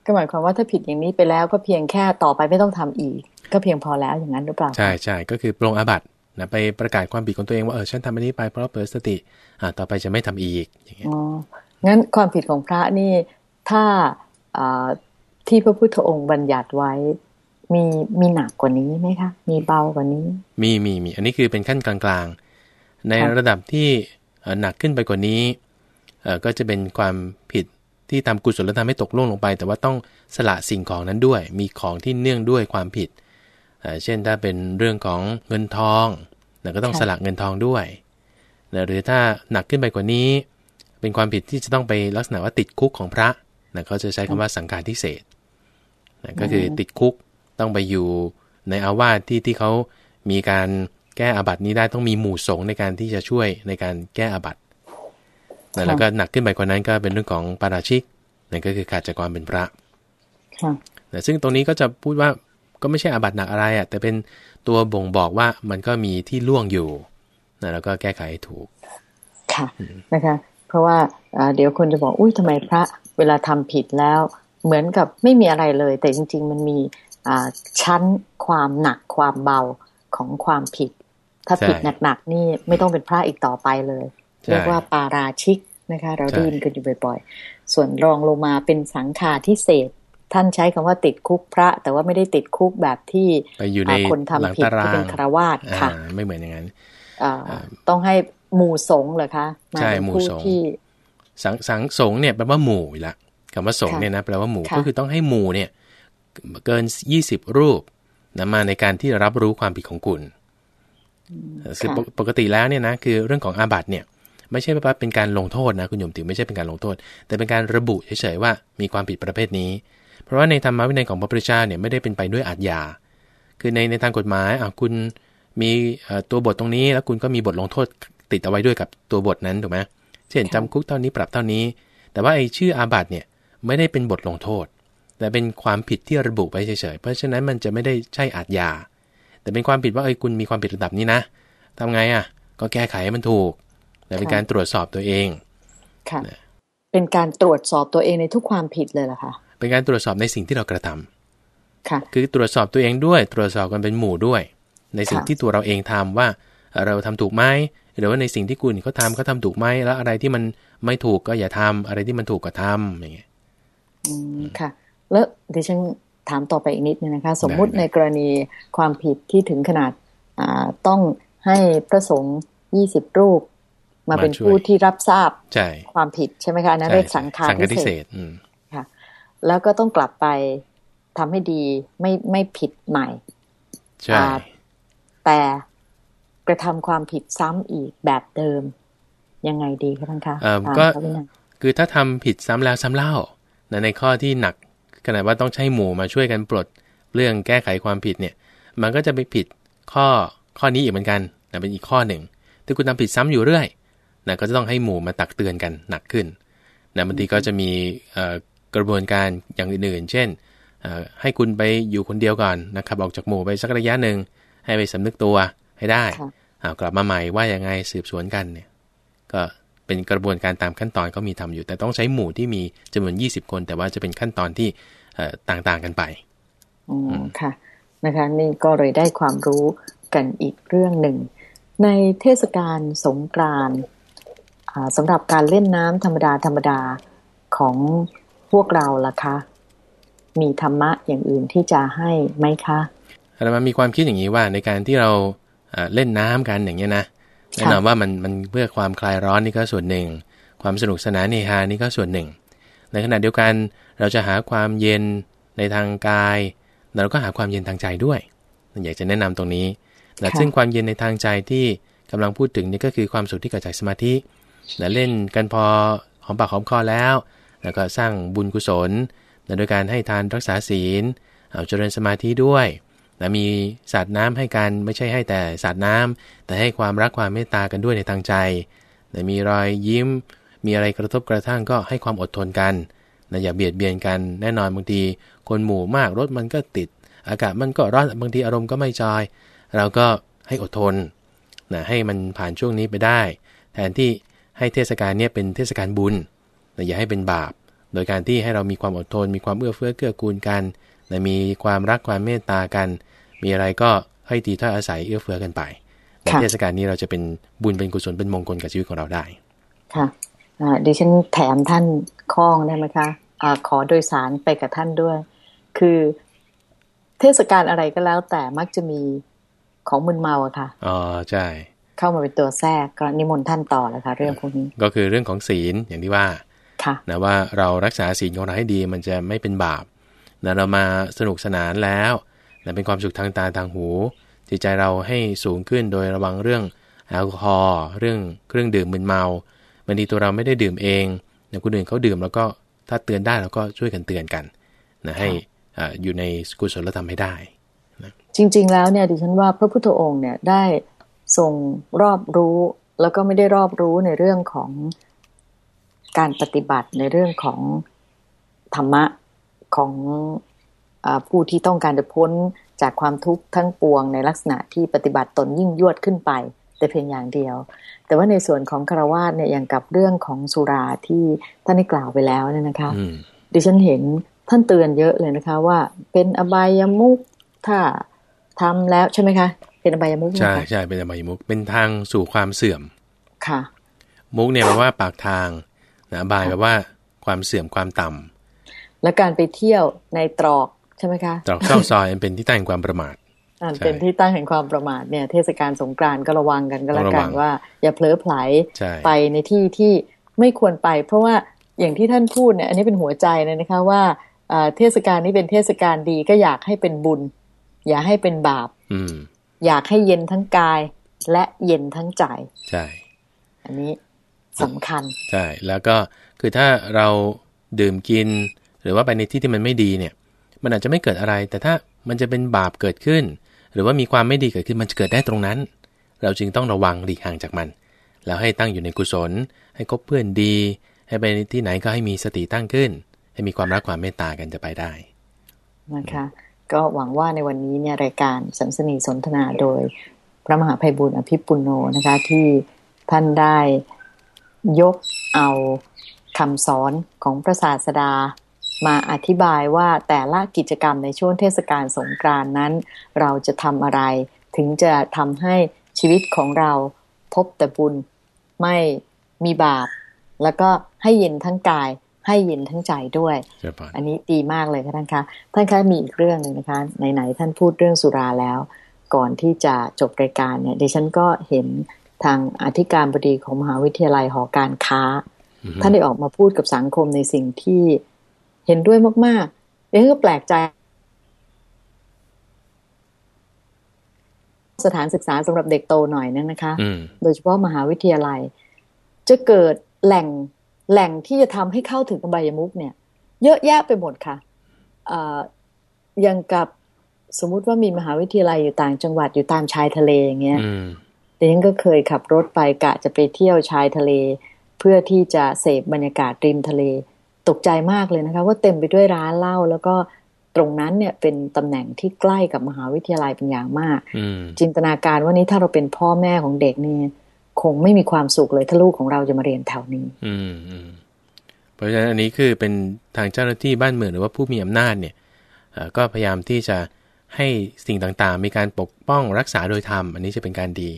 ก็หมายความว่าถ้าผิดอย่างนี้ไปแล้วก็เพียงแค่ต่อไปไม่ต้องทำอีก ก็เพียงพอแล้วอย่างนั้นหรือเปล่าใช่ใช่ก็คือปรงอาบัตินะไปประกาศความผิดของตัวเองว่าเออฉันทำอันนี้ไปเพราะเปิดสติอ่าต่อไปจะไม่ทำอีกอย่างเงี้ยอ๋องั้นความผิดของพระนี่ถ้าอ่าที่พระพุทธองค์บัญญัติไว้ มีมีหนักกว่านี้ไหมคะ มีเบากว่านี้ มีมีมี อันนี้คือเป็นขั้นกลางๆ ในค่ะระดับที่เอ่อหนักขึ้นไปกว่านี้เอ่อก็จะเป็นความผิดที่ทำกุศลธรรมให้ตกล่วงลงไป แต่ว่าต้องสละสิ่งของนั้นด้วย มีของที่เนื่องด้วยความผิดเอ่อเช่นถ้าเป็นเรื่องของเงินทองนะก็ต้องค่ะสละเงินทองด้วยนะหรือถ้าหนักขึ้นไปกว่านี้ เป็นความผิดที่จะต้องไปลักษณะว่าติดคุกของพระนะเขาจะใช้คำว่าสังฆาทิเศษนะก็คือติดคุก ต้องไปอยู่ในอาวาสที่ที่เขามีการแก้อาบัตินี้ได้ต้องมีหมู่สงฆ์ในการที่จะช่วยในการแก้อาบัตินะแล้วก็หนักขึ้นไปกว่านั้นก็เป็นเรื่องของปาราชิกนั่นก็คือขาดจากความเป็นพระค่ะนะซึ่งตรงนี้ก็จะพูดว่าก็ไม่ใช่อาบัติหนักอะไรอะแต่เป็นตัวบ่งบอกว่ามันก็มีที่ล่วงอยู่นะแล้วก็แก้ไขให้ถูก ค่ะนะคะ เพราะว่าอ่าเดี๋ยวคนจะบอกอุ้ยทำไมพระ เวลาทำผิดแล้ว เหมือนกับไม่มีอะไรเลย แต่จริง ๆ มันมีอ่า ชั้นความหนักความเบาของความผิด ถ้าใช่ผิดหนักๆนี่ไม่ต้องเป็นพระอีกต่อไปเลยใช่เรียกว่าปาราชิกนะคะ เราใช่ได้ยินกันอยู่บ่อยๆ ส่วนรองลงมาเป็นสังฆาทิเศษท่านใช้คำว่าติดคุกพระ แต่ว่าไม่ได้ติดคุกแบบที่ไปอยู่ในอ่าคนหลังทำผิดตารางที่เป็นคารวาสอ่าค่ะ ไม่เหมือนอย่างนั้นอ่าอ่าต้องให้หมู่สงฆ์เหรอคะาใช่เป็นหมู่ผู้สงฆ์ที่สังสังสงฆ์เนี่ยแปลว่าหมู่อยู่ละคำว่าสงฆ์ค่ะเนี่ยนะแปลว่าหมู่ค่ะก็คือต้องให้หมู่เนี่ย เกิน 20 รูปนะมาในการที่รับรู้ความผิดของคุณคือปกปกติแล้วเนี่ยนะคือเรื่องของอาบัติเนี่ย ไม่ใช่ว่าเป็นการลงโทษนะคุณโยมติไม่ใช่เป็นการลงโทษ แต่เป็นการระบุเฉยๆว่ามีความผิดประเภทนี้ เพราะว่าในธรรมวินัยของพระพุทธเจ้าเนี่ยไม่ได้เป็นไปด้วยอาญญาคือในในทางกฎหมายอะคุณมีเอ่อตัวบทตรงนี้ แล้วคุณก็มีบทลงโทษติดเอาไว้ด้วยกับตัวบทนั้นถูกไหมเช่นค่ะจำคุกเท่านี้ปรับเท่านี้ แต่ว่าไอ้ชื่ออาบัติเนี่ยไม่ได้เป็นบทลงโทษ แต่เป็นความผิดที่ระบุไว้เฉยๆ เพราะฉะนั้นมันจะไม่ได้ใช่อาญญาแต่เป็นความผิดว่าไอ้ยคุณมีความผิดระดับนี้นะทำไงอะ ก็แก้ไขให้มันถูก แต่เป็นการตรวจสอบตัวเอง ค่ะ เป็นการตรวจสอบตัวเองในทุกความผิดเลยเหรอคะ เป็นการตรวจสอบในสิ่งที่เรากระทำค่ะ คือตรวจสอบตัวเองด้วย ตรวจสอบกันเป็นหมู่ด้วย ในสิ่งค่ะที่ตัวเราเองทำว่าเอ่อเราทำถูกไหมหรือว่าในสิ่งที่คุณเขาทำเขาทำถูกไหมแล้วอะไรที่มันไม่ถูกก็อย่าทำอะไรที่มันถูกก็ทำอย่างเงี้ย อืมค่ะ แล้วดิฉันถามต่อไปอีกนิดนึงนะคะ สมมุติได้ในกรณีความผิดที่ถึงขนาดอ่าต้องให้พระสงฆ์ยี่สิบรูป มาเป็นผู้ที่รับทราบใช่ความผิดใช่ไหมคะอันนั้นเรียกสังฆาสังฆทิทิเศเศษษอืมค่ะ แล้วก็ต้องกลับไปทำให้ดีไม่ไม่ผิดใหม่ใช่อ่าแต่กระทำความผิดซ้ำอีกแบบเดิม ยังไงดีคะท่านคะเอ่อตามก็พระวินัยคือถ้าทำผิดซ้ำแล้วซ้ำเล่านะในข้อที่หนัก ขนาดว่าต้องใช้หมู่มาช่วยกันปลดเรื่องแก้ไขความผิดเนี่ย มันก็จะไปผิดข้อข้อนี้อีกเหมือนกันนะเป็นอีกข้อหนึ่งถ้าคุณทำผิดซ้ำอยู่เรื่อยนะก็จะต้องให้หมู่มาตักเตือนกันหนักขึ้นนะบางทีก็จะมีเอ่อกระบวนการอย่างอื่นๆ เช่นเอ่อให้คุณไปอยู่คนเดียวก่อนนะครับออกจากหมู่ไปสักระยะหนึ่งให้ไปสำนึกตัวให้ได้ค่ะอ่ากลับมาใหม่ว่ายังไงสืบสวนกันเนี่ย ก็ เป็นกระบวนการตามขั้นตอนก็มีทำอยู่ แต่ต้องใช้หมู่ที่มีจำนวน 20 คน แต่ว่าจะเป็นขั้นตอนที่เอ่อต่างๆกันไปอ๋อค่ะนะคะนี่ก็เลยได้ความรู้กันอีกเรื่องหนึ่ง ในเทศกาลสงกรานต์อ่าสำหรับการเล่นน้ำธรรมดาธรรมดาของพวกเราล่ะคะ มีธรรมะอย่างอื่นที่จะให้ไหมคะอาตมามีความคิดอย่างนี้ว่าในการที่เราเอ่อเล่นน้ำกันอย่างเงี้ยนะ แน่นอนว่ามันมันเพื่อความคลายร้อนนี่ก็ส่วนหนึ่ง ความสนุกสนานเฮฮานี่ก็ส่วนหนึ่ง ในขณะเดียวกันเราจะหาความเย็นในทางกาย เราก็หาความเย็นทางใจด้วยอยากจะแนะนำตรงนี้นะค่ะซึ่งความเย็นในทางใจที่กำลังพูดถึงนี่ก็คือความสุขที่เกิดจากสมาธินะเล่นกันพอหอมปากหอมคอแล้ว แล้วก็สร้างบุญกุศลนะโดยการให้ทานรักษาศีล เอาเจริญสมาธิด้วย นะมีสาดน้ำให้กันไม่ใช่ให้แต่สาดน้ำแต่ให้ความรักความเมตตากันด้วยในทางใจนะมีรอยยิ้ม มีอะไรกระทบกระทั่งก็ให้ความอดทนกันนะอย่าเบียดเบียนกันแน่นอนบางที คนหมู่มากรถมันก็ติด อากาศมันก็ร้อนบางทีอารมณ์ก็ไม่จอย เราก็ให้อดทนนะให้มันผ่านช่วงนี้ไปได้ แทนที่ให้เทศกาลนี่ยเป็นเทศกาลบุญนะอย่าให้เป็นบาป โดยการที่ให้เรามีความอดทน มีความเอื้อเฟื้อเกื้อกูลกัน นะมีความรักความเมตตากัน มีอะไรก็ให้ตีถ้อยอาศัยเอื้อเฟื้อกันไปในค่ะเทศกาลนี้เราจะเป็นบุญเป็นกุศลเป็นมงคลกับชีวิตของเราได้ ค่ะอ่าดิฉันแถมท่านข้องได้ไหมคะอ่าขอโดยสารไปกับท่านด้วย คือเทศกาลอะไรก็แล้ว แต่มักจะมีของมึนเมาอะค่ะอ๋อใช่เข้ามาเป็นตัวแทรกก็นิมนต์ท่านต่อเลยค่ะ เรื่องพวกนี้ ก็คือเรื่องของศีลอย่างที่ว่าค่ะนะว่าเรารักษาศีลของเราให้ดีมันจะไม่เป็นบาป นะเรามาสนุกสนานแล้วนะเป็นความสุขทางตาทางหู จิตใจเราให้สูงขึ้นโดยระวังเรื่องแอลกอฮอล์เรื่องเครื่องดื่มมึนเมาบางทีตัวเราไม่ได้ดื่มเองนะคนอื่นเขาดื่มแล้วก็ถ้าเตือนได้เราก็ช่วยกันเตือนกันนะให้ออยู่ในกุศลธรรมให้ได้จริง ๆ แล้วเนี่ยดิฉันว่าพระพุทธองค์เนี่ยได้ทรงรอบรู้แล้วก็ไม่ได้รอบรู้ในเรื่องของการปฏิบัติในเรื่องของธรรมะ ของอาผู้ที่ต้องการจะพ้นจากความทุกข์ทั้งปวงในลักษณะที่ปฏิบัติตนยิ่งยวดขึ้นไป แต่เพียงอย่างเดียว แต่ว่าในส่วนของคารวาสเนี่ยอย่างกับเรื่องของสุราที่ท่านได้กล่าวไปแล้วเนี่ยนะคะอืมดิฉันเห็นท่านเตือนเยอะเลยนะคะ ว่าเป็นอบายมุขถ้าทำแล้วใช่ไหมคะ เป็นอบายมุขใช่นะคะใช่เป็นอบายมุกเป็นทางสู่ความเสื่อมค่ะ มุกเนี่ยแปลว่าปากทางนะบายแปลว่าความเสื่อมความต่ำ และการไปเที่ยวในตรอกใช่ไหมคะตรอกเศร้าซอยอันเป็นที่ตั้งแห่งความประมาทอ่าใช่เป็นที่ตั้งแห่งความประมาทเนี่ย เทศกาลสงกรานต์ก็ระวังกันก็แล้วต้องระกัวันงว่า อย่าเผลอไผลใช่ไปในที่ที่ไม่ควรไป เพราะว่าอย่างที่ท่านพูดเนี่ยอันนี้เป็นหัวใจเลยนะคะว่าอ่าเทศกาลนี้เป็นเทศกาลดีก็อยากให้เป็นบุญ อย่าให้เป็นบาปอืมอยากให้เย็นทั้งกายและเย็นทั้งใจใช่ อันนี้สำคัญ ใช่ แล้วก็คือถ้าเราดื่มกิน หรือว่าไปในที่ที่มันไม่ดีเนี่ย มันอาจจะไม่เกิดอะไร แต่ถ้ามันจะเป็นบาปเกิดขึ้น หรือว่ามีความไม่ดีเกิดขึ้นมันจะเกิดได้ตรงนั้น เราจึงต้องระวังหลีกห่างจากมัน แล้วให้ตั้งอยู่ในกุศล ให้คบเพื่อนดี ให้ไปที่ไหนก็ให้มีสติตั้งขึ้น ให้มีความรักความเมตตากันจะไปได้นะคะก็หวังว่าในวันนี้เนี่ยรายการสัมสนีสนทนาโดยพระมหาภัยบุญอภิปุโนนะคะที่ท่านได้ยกเอาคำสอนของพระศาสดา มาอธิบายว่าแต่ละกิจกรรมในช่วงเทศกาลสงกรานต์นั้น เราจะทำอะไร ถึงจะทำให้ชีวิตของเราพบแต่บุญไม่มีบาป แล้วก็ให้เย็นทั้งกาย ให้เย็นทั้งใจด้วยเจ้าปานอันนี้ดีมากเลยค่ะท่านคะท่านคะมีอีกเรื่องหนึ่งนะคะไหนๆท่านพูดเรื่องสุราแล้ว ก่อนที่จะจบรายการเนี่ยดิฉันก็เห็นทางอธิการบดีของมหาวิทยาลัยหอการค้าอือฮึท่านได้ออกมาพูดกับสังคมในสิ่งที่ เห็นด้วยมากๆดิฉันก็แปลกใจ สถานศึกษาสำหรับเด็กโตหน่อยนึงนะคะอืมโดยเฉพาะมหาวิทยาลัย จะเกิดแหล่งแหล่งที่จะทำให้เข้าถึงอบายมุกเนี่ย เยอะแยะไปหมดค่ะเอ่ออย่างกับสมมุติว่ามีมหาวิทยาลัยอยู่ต่างจังหวัดอยู่ตามชายทะเลอย่างเงี้ยอืมดิฉันก็เคยขับรถไปกะจะไปเที่ยวชายทะเล เพื่อที่จะเสพบรรยากาศริมทะเล ตกใจมากเลยนะคะว่าเต็มไปด้วยร้านเหล้าแล้วก็ตรงนั้นเนี่ยเป็นตำแหน่งที่ใกล้กับมหาวิทยาลัยเป็นอย่างมากอืมจินตนาการว่านี้ถ้าเราเป็นพ่อแม่ของเด็กนี่คงไม่มีความสุขเลยถ้าลูกของเราจะมาเรียนแถวนี้อืมอืมเพราะฉะนั้นอันนี้คือเป็นทางเจ้าหน้าที่บ้านเมืองหรือว่าผู้มีอำนาจเนี่ยเอ่อก็พยายามที่จะให้สิ่งต่างๆ มีการปกป้องรักษาโดยธรรม อันนี้จะเป็นการดี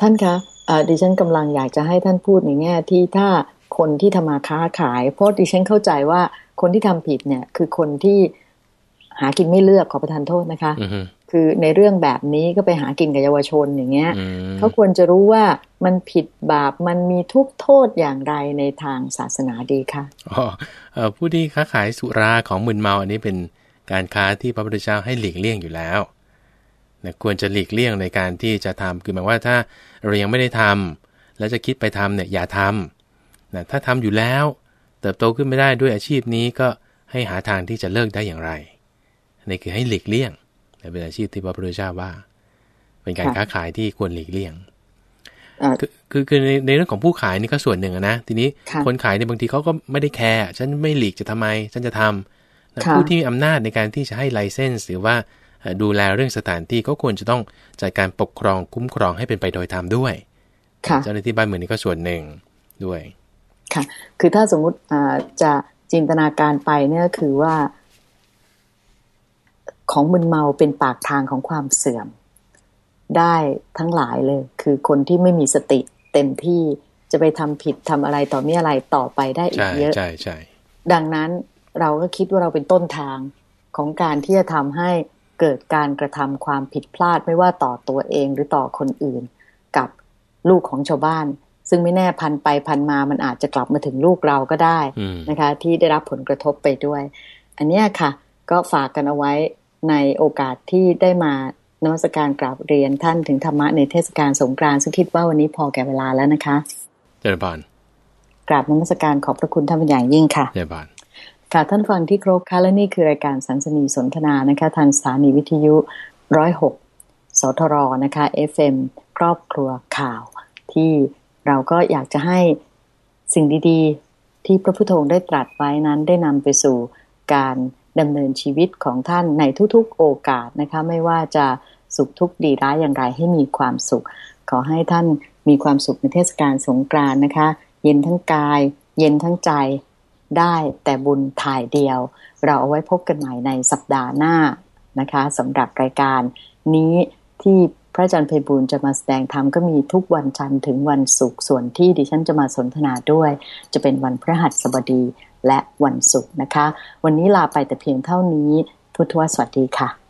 ท่านคะเอ่อดิฉันกำลังอยากจะให้ท่านพูดในแง่ที่ถ้า คนที่ทำมาค้าขาย เพราะดิฉันเข้าใจว่าคนที่ทำผิดเนี่ย คือคนที่หากินไม่เลือกขอประทานโทษนะคะอือฮึคือในเรื่องแบบนี้ก็ไปหากินกับเยาวชนอย่างเงี้ยอืมเขาควรจะรู้ว่ามันผิดบาปมันมีทุกข์โทษอย่างไรในทางศาสนาดีคะอ๋อเอ่อผู้ที่ค้าขายสุราของมึนเมาอันนี้เป็นการค้าที่พระพุทธเจ้าให้หลีกเลี่ยงอยู่แล้วนะควรจะหลีกเลี่ยงในการที่จะทำคือหมายว่าถ้าเรายังไม่ได้ทำแล้วจะคิดไปทำเนี่ยอย่าทำ นะถ้าทำอยู่แล้ว เติบโตขึ้นไม่ได้ด้วยอาชีพนี้ก็ให้หาทางที่จะเลิกได้อย่างไรนี่คือให้หลีกเลี่ยงนะเป็นอาชีพที่พระพุทธเจ้าว่า เป็นการค้าขายที่ควรหลีกเลี่ยงเอ่อคือคือคือในในเรื่องของผู้ขายนี่ก็ส่วนหนึ่งอะนะทีนี้ค่ะคนขายเนี่ยบางทีเขาก็ไม่ได้แคร์ฉันไม่หลีกจะทำไม ฉันจะทำนะค่ะผู้ที่มีอำนาจในการที่จะให้ไลเซนส์หรือว่าดูแลเรื่องสถานที่ก็ควรจะต้องจัดการปกครองคุ้มครองให้เป็นไปโดยธรรมด้วยค่ะเจ้าหน้าที่บ้านเมืองนี่ก็ส่วนหนึ่งด้วย ค่ะ คือถ้าสมมุติจะจินตนาการไปเนี่ยคือว่า ของมึนเมาเป็นปากทางของความเสื่อม ได้ทั้งหลายเลย คือคนที่ไม่มีสติเต็มที่จะไปทำผิดทำอะไรต่อมีอะไรต่อไปได้อีกเยอะใช่ใช่ดังนั้นเราก็คิดว่าเราเป็นต้นทางของการที่จะทำให้เกิดการกระทำความผิดพลาดไม่ว่าต่อตัวเองหรือต่อคนอื่น กับลูกของชาวบ้าน ซึ่งไม่แน่พันไปพันมามันอาจจะกลับมาถึงลูกเราก็ได้นะคะ ที่ได้รับผลกระทบไปด้วย อันนี้ค่ะ ก็ฝากกันเอาไว้ในโอกาสที่ได้มานวัตการกราบเรียนท่านถึงธรรมะในเทศกาลสงกรานต์ซึ่งคิดว่าวันนี้พอแก่เวลาแล้วนะคะเจริญพรกราบนมัสการขอบพระคุณท่านเป็นอย่างยิ่งค่ะเจริญพรค่ะท่านฟังที่ครบค่ะและนี่คือรายการสันสนีสนทนานะคะ ทางสถานีวิทยุร้อยหกสทรนะคะ FM ครอบครัวข่าวที่ เราก็อยากจะให้สิ่งดีๆ ที่พระพุทโธได้ตรัสไว้นั้นได้นำไปสู่การดำเนินชีวิตของท่านในทุกๆโอกาสนะคะ ไม่ว่าจะสุขทุกข์ดีร้ายอย่างไรให้มีความสุข ขอให้ท่านมีความสุขในเทศกาลสงกรานนะคะ เย็นทั้งกาย เย็นทั้งใจได้แต่บุญถ่ายเดียว เราเอาไว้พบกันใหม่ในสัปดาห์หน้านะคะสำหรับรายการนี้ที่ พระอาจารย์เพบุญจะมาแสดงธรรมก็มีทุกวันจันทร์ถึงวันศุกร์ส่วนที่ดิฉันจะมาสนทนาด้วย จะเป็นวันพระหัสบดีและวันศุกร์นะคะ วันนี้ลาไปแต่เพียงเท่านี้ พุทธวสวัสดีค่ะ